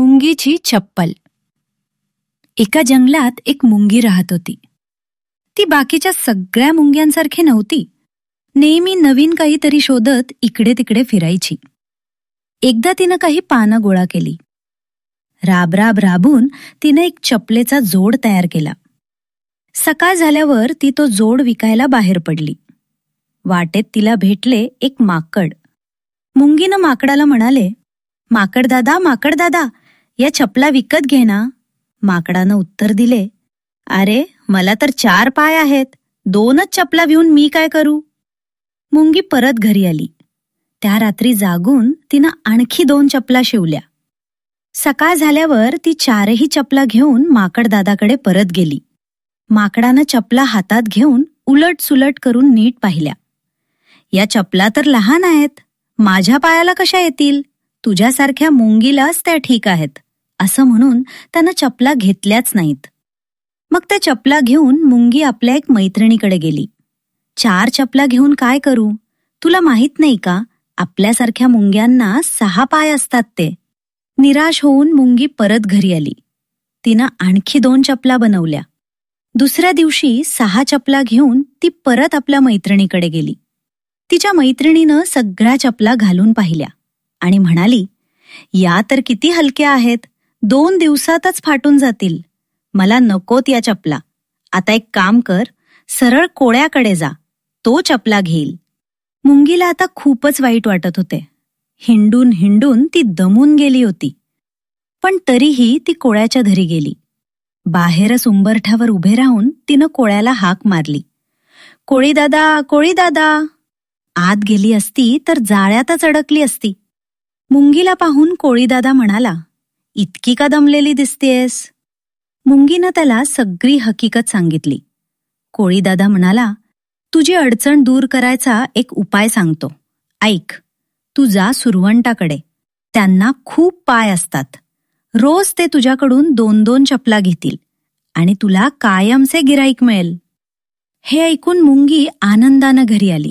मुंगीची चप्पल. एका जंगलात एक मुंगी राहत होती. ती बाकीच्या सगळ्या मुंग्यांसारखी नव्हती. नेहमी नवीन काहीतरी शोधत इकडे तिकडे फिरायची. एकदा तिनं काही पानं गोळा केली. राब राब राबून तिनं एक चपलेचा जोड तयार केला. सकाळ झाल्यावर ती तो जोड विकायला बाहेर पडली. वाटेत तिला भेटले एक माकड. मुंगीनं माकडाला म्हणाले माकड दादा माकड दादा या चपला विकत घे ना. माकडानं उत्तर दिले अरे मला तर चार पाय आहेत. दोनच चपला घेऊन मी काय करू? मुंगी परत घरी आली. त्या रात्री जागून तिनं आणखी दोन चपला शिवल्या. सकाळ झाल्यावर ती चारही चपला घेऊन माकडदादाकडे परत गेली. माकडानं चपला हातात घेऊन उलट सुलट करून नीट पाहिल्या. या चपला तर लहान आहेत. माझ्या पायाला कशा येतील? तुझ्यासारख्या मुंगीलाच त्या ठीक आहेत. असं म्हणून त्यानं चपला घेतल्याच नाहीत. मग त्या चपला घेऊन मुंगी आपल्या एक मैत्रिणीकडे गेली. चार चपला घेऊन काय करू? तुला माहीत नाही का? आपल्यासारख्या मुंग्यांना सहा पाय असतात ते. निराश होऊन मुंगी परत घरी आली. तिनं आणखी दोन चपला बनवल्या. दुसऱ्या दिवशी सहा चपला घेऊन ती परत आपल्या मैत्रिणीकडे गेली. तिच्या मैत्रिणीनं सगळ्या चपला घालून पाहिल्या आणि म्हणाली या तर किती हलक्या आहेत. दोन दिवसातच फाटून जातील. मला नकोत या चपला. आता एक काम कर सरळ कोळ्याकडे जा. तो चपला घेईल. मुंगीला आता खूपच वाईट वाटत होते. हिंडून हिंडून ती दमून गेली होती. पण तरीही ती कोळ्याच्या घरी गेली. बाहेरच उंबरठ्यावर उभे राहून तिनं कोळ्याला हाक मारली. कोळीदादा कोळीदादा. आत गेली असती तर जाळ्यातच अडकली असती. मुंगीला पाहून कोळीदादा म्हणाला इतकी का दमलेली दिसतेयस? मुंगीनं त्याला सगळी हकीकत सांगितली. कोळीदादा म्हणाला तुझी अडचण दूर करायचा एक उपाय सांगतो. ऐक तू जा सुरवंटाकडे. त्यांना खूप पाय असतात. रोज ते तुझ्याकडून दोन दोन चपला घेतील आणि तुला कायमचे गिराईक मिळेल. हे ऐकून मुंगी आनंदानं घरी आली.